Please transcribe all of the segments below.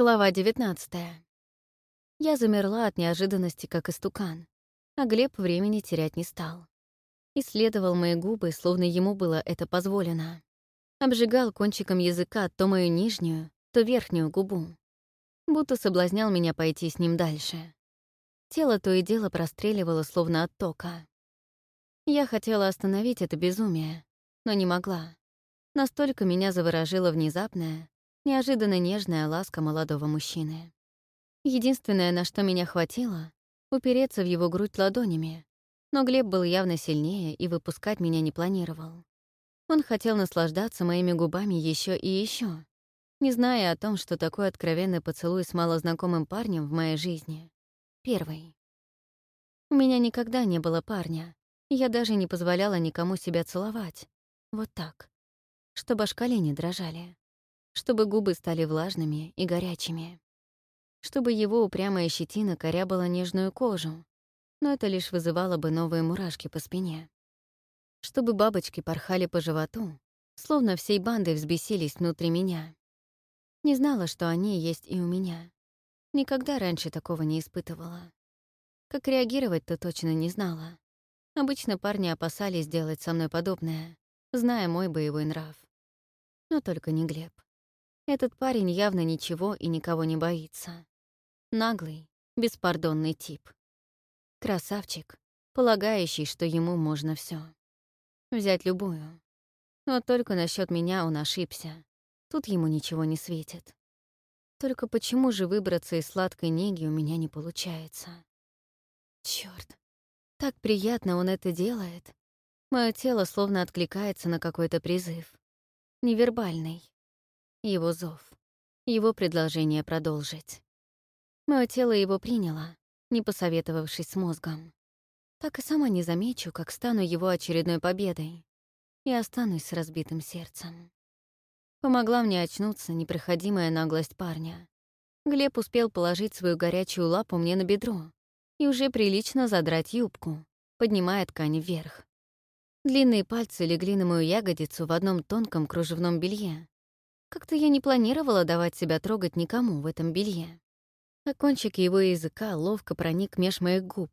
Глава 19 Я замерла от неожиданности, как истукан, а Глеб времени терять не стал. Исследовал мои губы, словно ему было это позволено. Обжигал кончиком языка то мою нижнюю, то верхнюю губу. Будто соблазнял меня пойти с ним дальше. Тело то и дело простреливало, словно от тока. Я хотела остановить это безумие, но не могла. Настолько меня заворожила внезапная, неожиданно нежная ласка молодого мужчины. Единственное, на что меня хватило — упереться в его грудь ладонями, но Глеб был явно сильнее и выпускать меня не планировал. Он хотел наслаждаться моими губами еще и еще, не зная о том, что такой откровенный поцелуй с малознакомым парнем в моей жизни. Первый. У меня никогда не было парня, и я даже не позволяла никому себя целовать. Вот так. Чтобы аж колени дрожали чтобы губы стали влажными и горячими, чтобы его упрямая щетина корябала нежную кожу, но это лишь вызывало бы новые мурашки по спине. Чтобы бабочки порхали по животу, словно всей бандой взбесились внутри меня. Не знала, что они есть и у меня. Никогда раньше такого не испытывала. Как реагировать-то точно не знала. Обычно парни опасались делать со мной подобное, зная мой боевой нрав. Но только не Глеб. Этот парень явно ничего и никого не боится. Наглый, беспардонный тип. Красавчик, полагающий, что ему можно все. Взять любую. Но только насчет меня он ошибся. Тут ему ничего не светит. Только почему же выбраться из сладкой неги у меня не получается? Чёрт, так приятно он это делает. Мое тело словно откликается на какой-то призыв. Невербальный его зов, его предложение продолжить. Мое тело его приняло, не посоветовавшись с мозгом. Так и сама не замечу, как стану его очередной победой и останусь с разбитым сердцем. Помогла мне очнуться непроходимая наглость парня. Глеб успел положить свою горячую лапу мне на бедро и уже прилично задрать юбку, поднимая ткань вверх. Длинные пальцы легли на мою ягодицу в одном тонком кружевном белье, как-то я не планировала давать себя трогать никому в этом белье. А кончик его языка ловко проник меж моих губ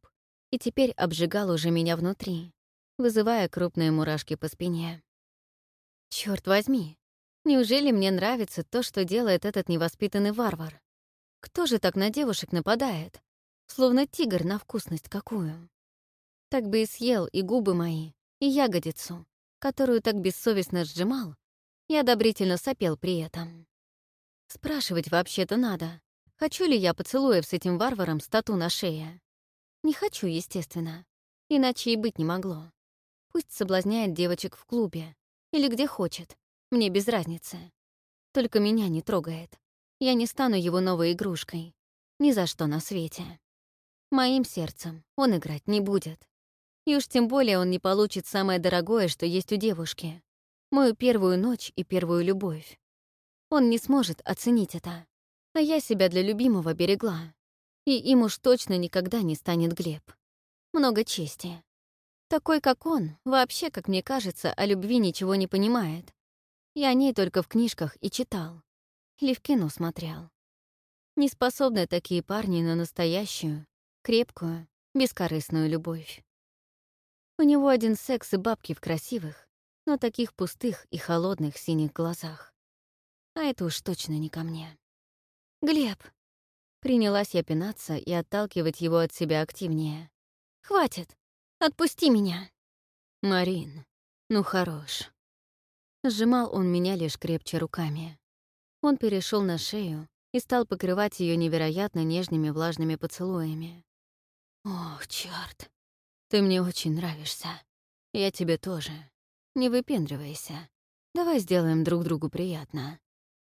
и теперь обжигал уже меня внутри, вызывая крупные мурашки по спине. Черт возьми, неужели мне нравится то, что делает этот невоспитанный варвар? Кто же так на девушек нападает? Словно тигр на вкусность какую. Так бы и съел и губы мои, и ягодицу, которую так бессовестно сжимал, и одобрительно сопел при этом. Спрашивать вообще-то надо, хочу ли я поцелуев с этим варваром с тату на шее. Не хочу, естественно, иначе и быть не могло. Пусть соблазняет девочек в клубе или где хочет, мне без разницы. Только меня не трогает. Я не стану его новой игрушкой. Ни за что на свете. Моим сердцем он играть не будет. И уж тем более он не получит самое дорогое, что есть у девушки мою первую ночь и первую любовь. Он не сможет оценить это, а я себя для любимого берегла. И им уж точно никогда не станет Глеб. Много чести. Такой, как он, вообще, как мне кажется, о любви ничего не понимает. Я о ней только в книжках и читал. Или в кино смотрел. Не способны такие парни на настоящую, крепкую, бескорыстную любовь. У него один секс и бабки в красивых, но таких пустых и холодных синих глазах. А это уж точно не ко мне. «Глеб!» Принялась я пинаться и отталкивать его от себя активнее. «Хватит! Отпусти меня!» «Марин, ну хорош!» Сжимал он меня лишь крепче руками. Он перешел на шею и стал покрывать ее невероятно нежными влажными поцелуями. «Ох, черт! Ты мне очень нравишься. Я тебе тоже. Не выпендривайся. Давай сделаем друг другу приятно.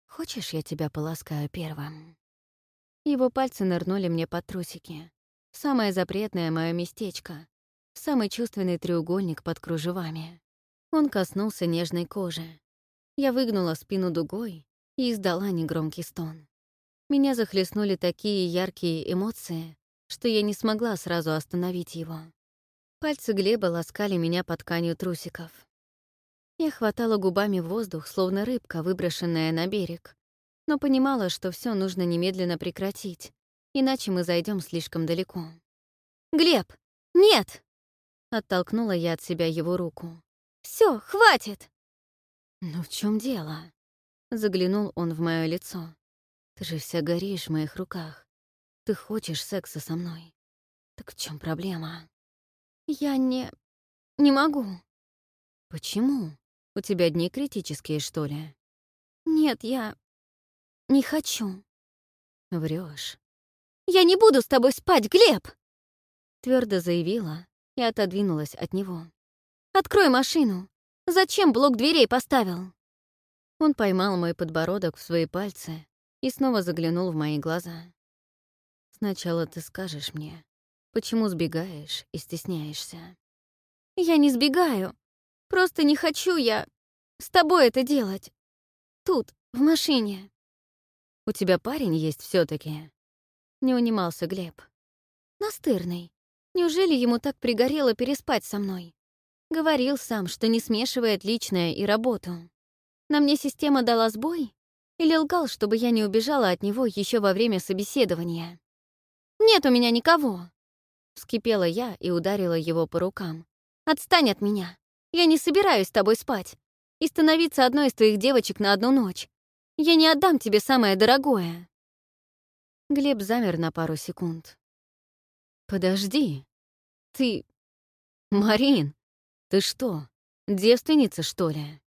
Хочешь, я тебя поласкаю первым?» Его пальцы нырнули мне под трусики. Самое запретное мое местечко. Самый чувственный треугольник под кружевами. Он коснулся нежной кожи. Я выгнула спину дугой и издала негромкий стон. Меня захлестнули такие яркие эмоции, что я не смогла сразу остановить его. Пальцы Глеба ласкали меня под тканью трусиков. Я хватала губами воздух, словно рыбка, выброшенная на берег, но понимала, что все нужно немедленно прекратить, иначе мы зайдем слишком далеко. «Глеб, нет!» — оттолкнула я от себя его руку. Все, хватит!» «Ну в чем дело?» — заглянул он в мое лицо. «Ты же вся горишь в моих руках. Ты хочешь секса со мной. Так в чем проблема?» «Я не... не могу». «Почему? У тебя дни критические, что ли?» «Нет, я... не хочу». Врешь. «Я не буду с тобой спать, Глеб!» Твердо заявила и отодвинулась от него. «Открой машину! Зачем блок дверей поставил?» Он поймал мой подбородок в свои пальцы и снова заглянул в мои глаза. «Сначала ты скажешь мне, почему сбегаешь и стесняешься?» «Я не сбегаю. Просто не хочу я с тобой это делать. Тут, в машине». «У тебя парень есть все таки Не унимался Глеб. «Настырный. Неужели ему так пригорело переспать со мной? Говорил сам, что не смешивает личное и работу. На мне система дала сбой? Или лгал, чтобы я не убежала от него еще во время собеседования? «Нет у меня никого!» Вскипела я и ударила его по рукам. «Отстань от меня! Я не собираюсь с тобой спать и становиться одной из твоих девочек на одну ночь. Я не отдам тебе самое дорогое!» Глеб замер на пару секунд. «Подожди. Ты... Марин, ты что, девственница, что ли?»